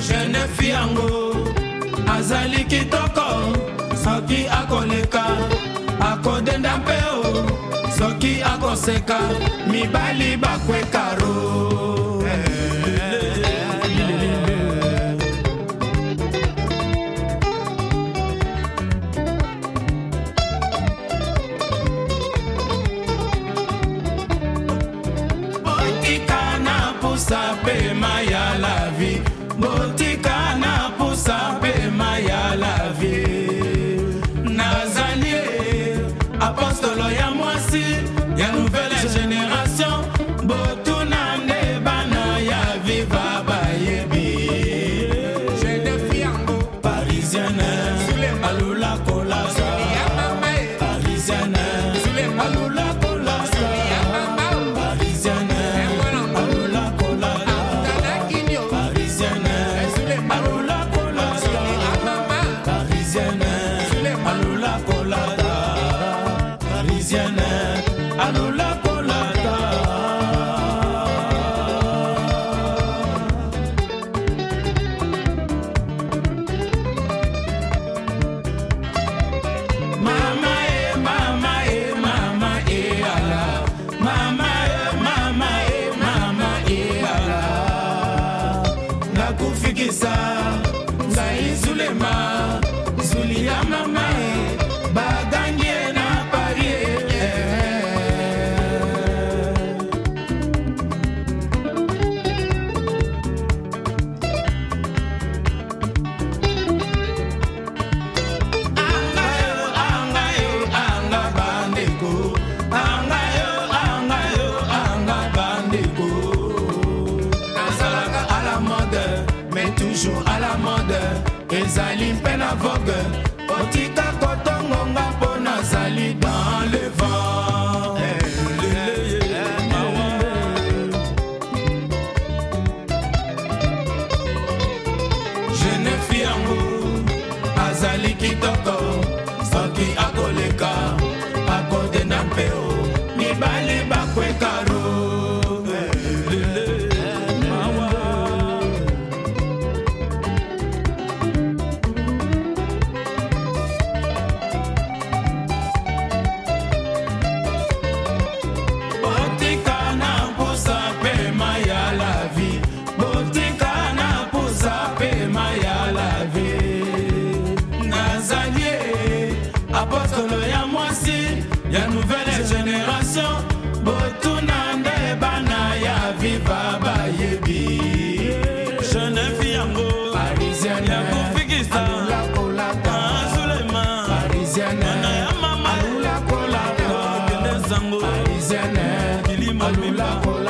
jenefi yango azali kitoko soki akoleka akodenda mpe o soki akoseka mibali bakweka ro otika na pusa mpe maya parisienne eh, alula kolasa parisienne alula kolasa parisienne alula kolasa parisienne alula kolasa parisienne alula kolasa parisienne alula ezali mpe é na vo alula.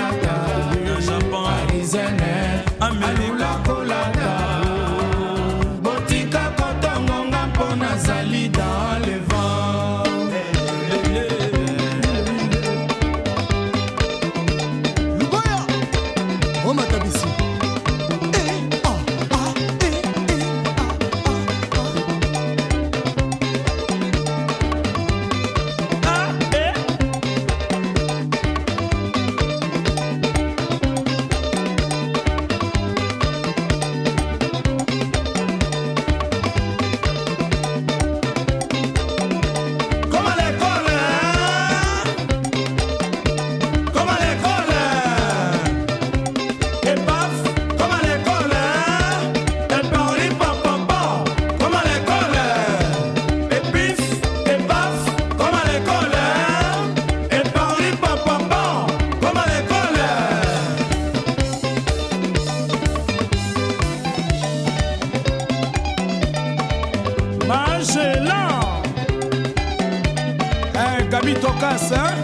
Bitocas, hein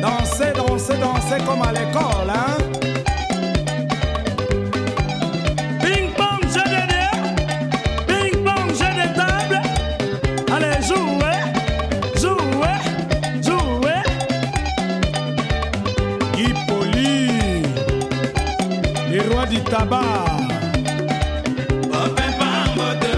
Danser, danser, danser comme à l'école, hein Ping pong, j'ai des dés, ping pong, j'ai des table. Allez, jouez, jouez, jouez. Guy Poli, les rois du tabac. Bopé, bam,